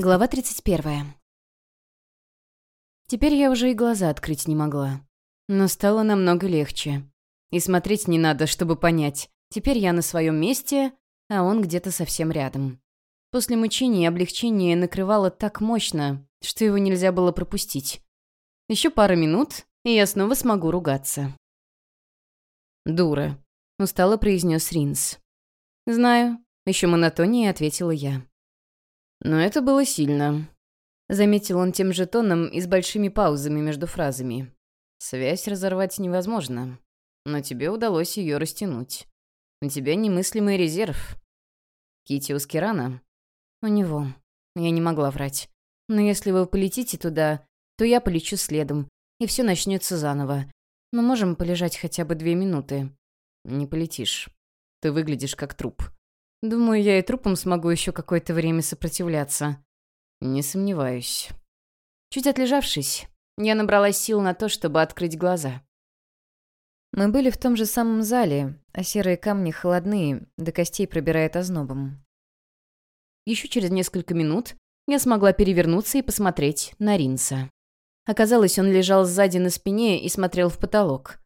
Глава 31. Теперь я уже и глаза открыть не могла. Но стало намного легче. И смотреть не надо, чтобы понять. Теперь я на своем месте, а он где-то совсем рядом. После мучения и облегчения накрывало так мощно, что его нельзя было пропустить. Еще пара минут, и я снова смогу ругаться. «Дура», — устало произнес Ринс. «Знаю», — еще монотоннее ответила я. Но это было сильно. Заметил он тем же тоном и с большими паузами между фразами. Связь разорвать невозможно, но тебе удалось ее растянуть. У тебя немыслимый резерв. Китиус Кирана? У него. Я не могла врать. Но если вы полетите туда, то я полечу следом, и все начнется заново. Мы можем полежать хотя бы две минуты. Не полетишь. Ты выглядишь как труп. Думаю, я и трупом смогу еще какое-то время сопротивляться. Не сомневаюсь. Чуть отлежавшись, я набралась сил на то, чтобы открыть глаза. Мы были в том же самом зале, а серые камни холодные, до костей пробирает ознобом. Еще через несколько минут я смогла перевернуться и посмотреть на Ринса. Оказалось, он лежал сзади на спине и смотрел в потолок.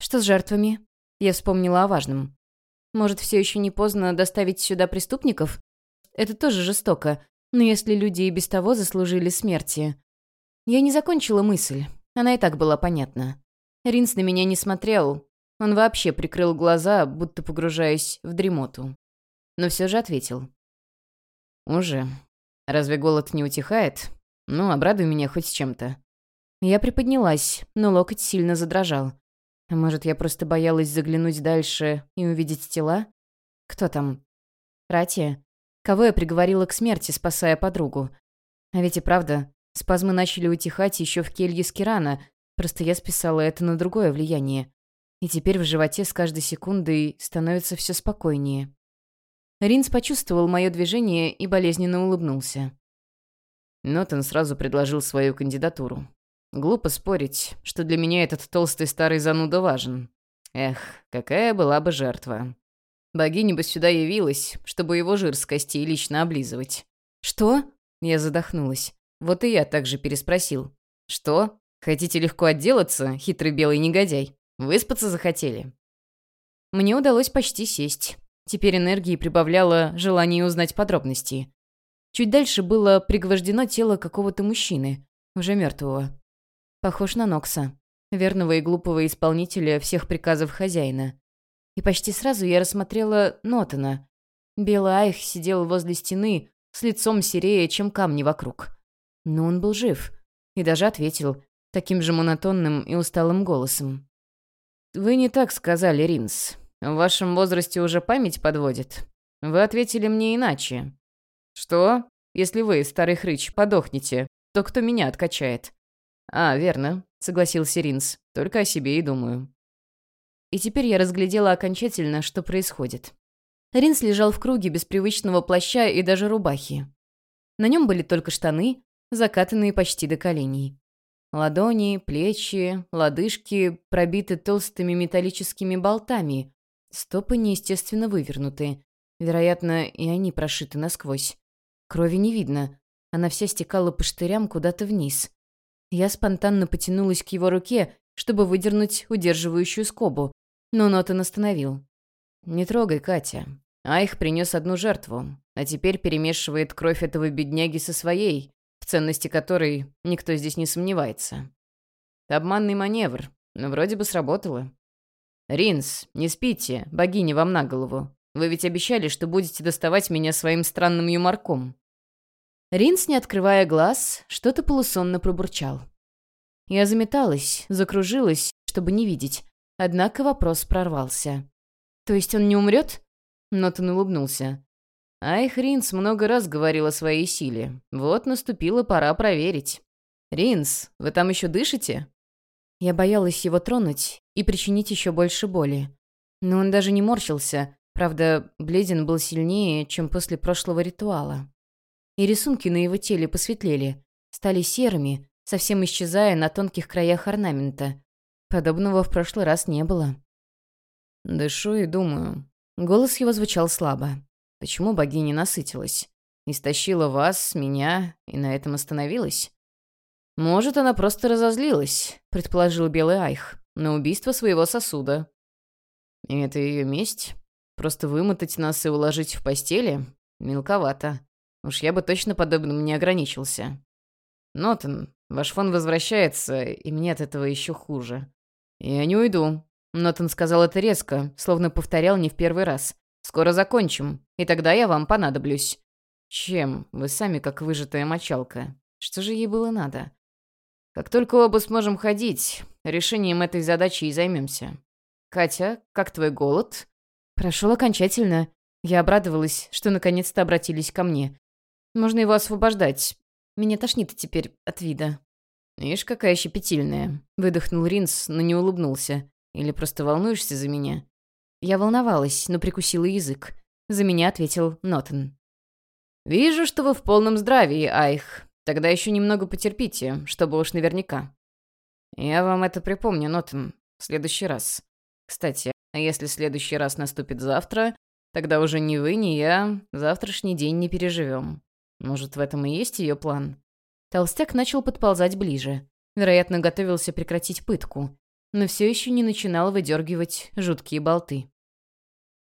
Что с жертвами? Я вспомнила о важном. Может, все еще не поздно доставить сюда преступников? Это тоже жестоко, но если люди и без того заслужили смерти. Я не закончила мысль, она и так была понятна. Ринс на меня не смотрел, он вообще прикрыл глаза, будто погружаясь в дремоту. Но все же ответил. «Уже. Разве голод не утихает? Ну, обрадуй меня хоть чем-то». Я приподнялась, но локоть сильно задрожал. А может, я просто боялась заглянуть дальше и увидеть тела? Кто там? Ратия? Кого я приговорила к смерти, спасая подругу? А ведь и правда, спазмы начали утихать еще в келье Скирана, просто я списала это на другое влияние. И теперь в животе с каждой секундой становится все спокойнее. Ринс почувствовал мое движение и болезненно улыбнулся. Нотон сразу предложил свою кандидатуру. Глупо спорить, что для меня этот толстый старый зануда важен. Эх, какая была бы жертва. Богиня бы сюда явилась, чтобы его жир с костей лично облизывать. «Что?» Я задохнулась. Вот и я также переспросил. «Что? Хотите легко отделаться, хитрый белый негодяй? Выспаться захотели?» Мне удалось почти сесть. Теперь энергии прибавляло желание узнать подробности. Чуть дальше было пригвождено тело какого-то мужчины, уже мертвого. Похож на Нокса, верного и глупого исполнителя всех приказов хозяина. И почти сразу я рассмотрела Нотана. Белый Айх сидел возле стены, с лицом серее, чем камни вокруг. Но он был жив. И даже ответил, таким же монотонным и усталым голосом. «Вы не так сказали, Ринс. В вашем возрасте уже память подводит. Вы ответили мне иначе. Что? Если вы, старый хрыч, подохнете, то кто меня откачает? «А, верно», — согласился Ринс. «Только о себе и думаю». И теперь я разглядела окончательно, что происходит. Ринс лежал в круге без привычного плаща и даже рубахи. На нем были только штаны, закатанные почти до коленей. Ладони, плечи, лодыжки пробиты толстыми металлическими болтами. Стопы неестественно вывернуты. Вероятно, и они прошиты насквозь. Крови не видно. Она вся стекала по штырям куда-то вниз. Я спонтанно потянулась к его руке, чтобы выдернуть удерживающую скобу, но Нотон остановил. «Не трогай, Катя. Айх принес одну жертву, а теперь перемешивает кровь этого бедняги со своей, в ценности которой никто здесь не сомневается. Обманный маневр, но вроде бы сработало. Ринс, не спите, богиня вам на голову. Вы ведь обещали, что будете доставать меня своим странным юморком». Ринс, не открывая глаз, что-то полусонно пробурчал. Я заметалась, закружилась, чтобы не видеть. Однако вопрос прорвался. «То есть он не умрет?» Нотон улыбнулся. Айх Ринс много раз говорил о своей силе. Вот наступила пора проверить. «Ринс, вы там еще дышите?» Я боялась его тронуть и причинить еще больше боли. Но он даже не морщился, правда, бледен был сильнее, чем после прошлого ритуала и рисунки на его теле посветлели, стали серыми, совсем исчезая на тонких краях орнамента. Подобного в прошлый раз не было. «Дышу и думаю». Голос его звучал слабо. «Почему богиня насытилась? Истощила вас, меня, и на этом остановилась? Может, она просто разозлилась, предположил Белый Айх, на убийство своего сосуда. И это ее месть? Просто вымотать нас и уложить в постели? Мелковато. Уж я бы точно подобным не ограничился. Нотон, ваш фон возвращается, и мне от этого еще хуже. Я не уйду. Нотон сказал это резко, словно повторял не в первый раз. Скоро закончим, и тогда я вам понадоблюсь. Чем? Вы сами как выжатая мочалка. Что же ей было надо? Как только оба сможем ходить, решением этой задачи и займемся. Катя, как твой голод? Прошел окончательно. Я обрадовалась, что наконец-то обратились ко мне. Можно его освобождать. Меня тошнит теперь от вида. «Ишь, какая щепетильная!» — выдохнул Ринс, но не улыбнулся. «Или просто волнуешься за меня?» Я волновалась, но прикусила язык. За меня ответил Нотен. «Вижу, что вы в полном здравии, Айх. Тогда еще немного потерпите, чтобы уж наверняка. Я вам это припомню, Нотен, в следующий раз. Кстати, а если следующий раз наступит завтра, тогда уже ни вы, ни я завтрашний день не переживем. Может, в этом и есть ее план?» Толстяк начал подползать ближе. Вероятно, готовился прекратить пытку, но все еще не начинал выдергивать жуткие болты.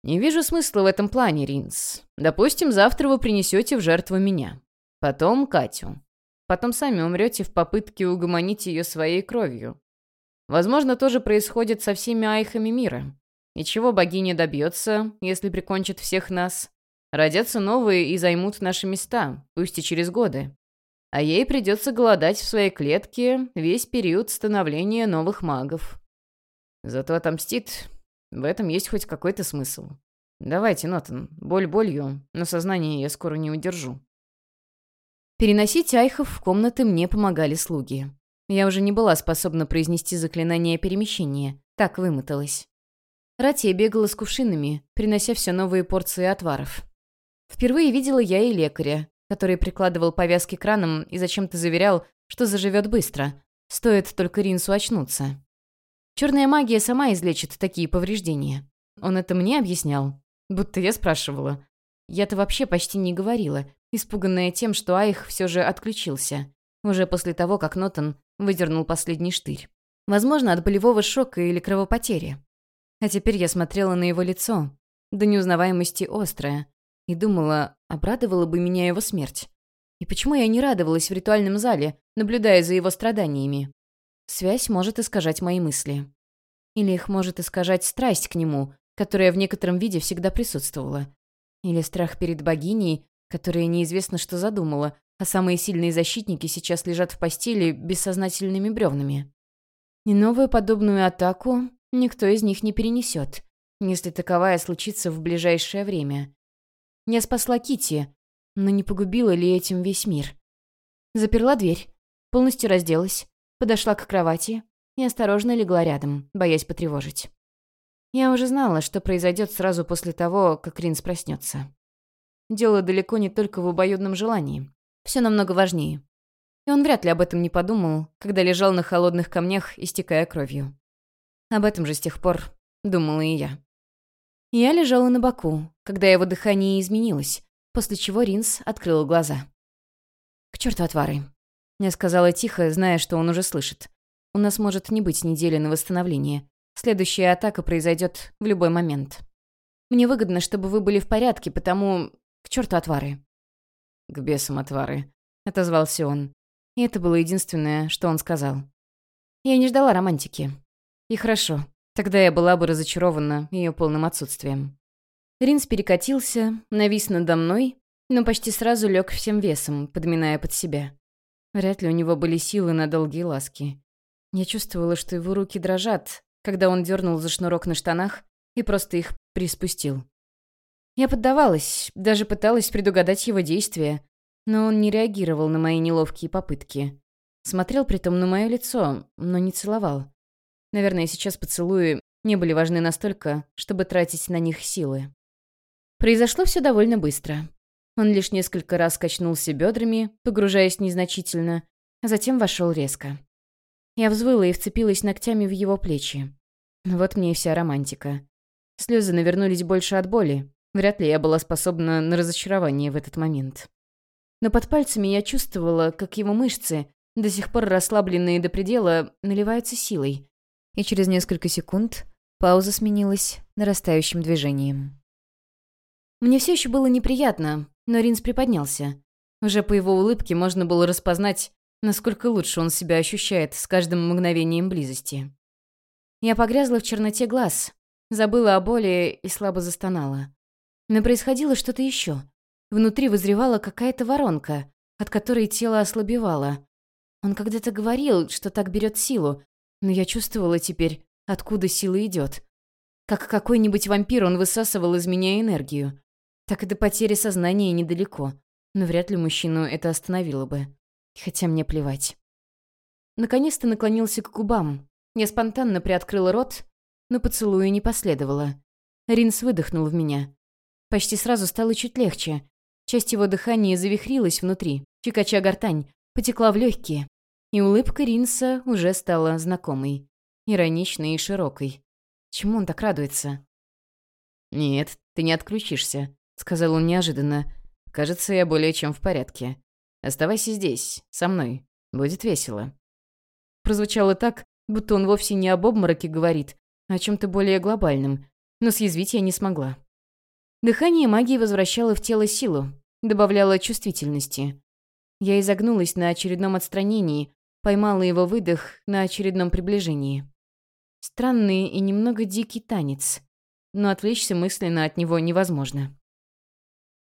«Не вижу смысла в этом плане, Ринс. Допустим, завтра вы принесете в жертву меня. Потом Катю. Потом сами умрете в попытке угомонить ее своей кровью. Возможно, то же происходит со всеми айхами мира. И чего богиня добьется, если прикончит всех нас? Родятся новые и займут наши места, пусть и через годы. А ей придется голодать в своей клетке весь период становления новых магов. Зато отомстит. В этом есть хоть какой-то смысл. Давайте, Нотан, боль болью, но сознание я скоро не удержу. Переносить айхов в комнаты мне помогали слуги. Я уже не была способна произнести заклинание перемещения, так вымоталась. Ратия бегала с кувшинами, принося все новые порции отваров. Впервые видела я и лекаря, который прикладывал повязки к ранам и зачем-то заверял, что заживет быстро, стоит только Ринсу очнуться. Черная магия сама излечит такие повреждения. Он это мне объяснял, будто я спрашивала. Я-то вообще почти не говорила, испуганная тем, что Айх все же отключился, уже после того, как Нотон выдернул последний штырь. Возможно, от болевого шока или кровопотери. А теперь я смотрела на его лицо, до неузнаваемости острое, и думала, обрадовала бы меня его смерть. И почему я не радовалась в ритуальном зале, наблюдая за его страданиями? Связь может искажать мои мысли. Или их может искажать страсть к нему, которая в некотором виде всегда присутствовала. Или страх перед богиней, которая неизвестно что задумала, а самые сильные защитники сейчас лежат в постели бессознательными бревнами. И новую подобную атаку никто из них не перенесет, если таковая случится в ближайшее время. Я спасла Кити, но не погубила ли этим весь мир? Заперла дверь, полностью разделась, подошла к кровати и осторожно легла рядом, боясь потревожить. Я уже знала, что произойдет сразу после того, как Ринс проснется. Дело далеко не только в обоюдном желании. Все намного важнее. И он вряд ли об этом не подумал, когда лежал на холодных камнях, истекая кровью. Об этом же с тех пор думала и я. Я лежала на боку, когда его дыхание изменилось, после чего Ринс открыл глаза. «К черту отвары!» Я сказала тихо, зная, что он уже слышит. «У нас может не быть недели на восстановление. Следующая атака произойдет в любой момент. Мне выгодно, чтобы вы были в порядке, потому к черту отвары». «К бесам отвары», — отозвался он. И это было единственное, что он сказал. Я не ждала романтики. И хорошо, тогда я была бы разочарована ее полным отсутствием. Ринс перекатился, навис надо мной, но почти сразу лег всем весом, подминая под себя. Вряд ли у него были силы на долгие ласки. Я чувствовала, что его руки дрожат, когда он дернул за шнурок на штанах и просто их приспустил. Я поддавалась, даже пыталась предугадать его действия, но он не реагировал на мои неловкие попытки. Смотрел притом на мое лицо, но не целовал. Наверное, сейчас поцелуи не были важны настолько, чтобы тратить на них силы. Произошло все довольно быстро. Он лишь несколько раз качнулся бедрами, погружаясь незначительно, а затем вошел резко. Я взвыла и вцепилась ногтями в его плечи. Вот мне и вся романтика. Слезы навернулись больше от боли, Вряд ли я была способна на разочарование в этот момент. Но под пальцами я чувствовала, как его мышцы, до сих пор расслабленные до предела, наливаются силой. И через несколько секунд пауза сменилась нарастающим движением. Мне все еще было неприятно, но Ринс приподнялся. Уже по его улыбке можно было распознать, насколько лучше он себя ощущает с каждым мгновением близости. Я погрязла в черноте глаз, забыла о боли и слабо застонала. Но происходило что-то еще. Внутри вызревала какая-то воронка, от которой тело ослабевало. Он когда-то говорил, что так берет силу, но я чувствовала теперь, откуда сила идет. Как какой-нибудь вампир он высасывал из меня энергию. Так и до потери сознания недалеко, но вряд ли мужчину это остановило бы. Хотя мне плевать. Наконец-то наклонился к губам. Я спонтанно приоткрыла рот, но поцелуя не последовало. Ринс выдохнул в меня. Почти сразу стало чуть легче. Часть его дыхания завихрилась внутри, чекача гортань, потекла в легкие. И улыбка Ринса уже стала знакомой, ироничной и широкой. Чему он так радуется? «Нет, ты не отключишься», — сказал он неожиданно. «Кажется, я более чем в порядке. Оставайся здесь, со мной. Будет весело». Прозвучало так, будто он вовсе не об обмороке говорит, а о чем-то более глобальном, но съязвить я не смогла. Дыхание магии возвращало в тело силу, добавляло чувствительности. Я изогнулась на очередном отстранении, поймала его выдох на очередном приближении. Странный и немного дикий танец, но отвлечься мысленно от него невозможно.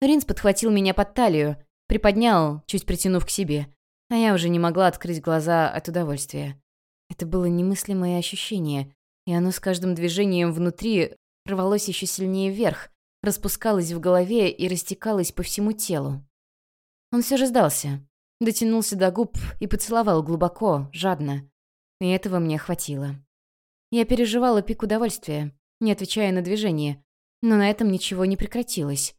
Ринс подхватил меня под талию, приподнял, чуть притянув к себе, а я уже не могла открыть глаза от удовольствия. Это было немыслимое ощущение, и оно с каждым движением внутри рвалось еще сильнее вверх, распускалось в голове и растекалось по всему телу. Он все же сдался, дотянулся до губ и поцеловал глубоко, жадно. И этого мне хватило. Я переживала пик удовольствия, не отвечая на движение, но на этом ничего не прекратилось.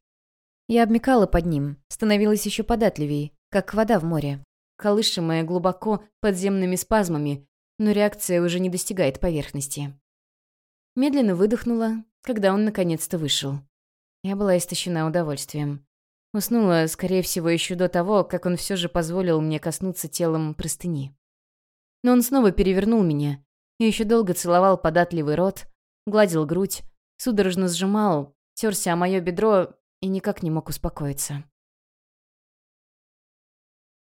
Я обмекала под ним, становилась еще податливей, как вода в море, колышемая глубоко подземными спазмами, но реакция уже не достигает поверхности. Медленно выдохнула, когда он наконец-то вышел. Я была истощена удовольствием. Уснула, скорее всего, еще до того, как он все же позволил мне коснуться телом простыни. Но он снова перевернул меня и еще долго целовал податливый рот, гладил грудь, судорожно сжимал, терся о мое бедро и никак не мог успокоиться.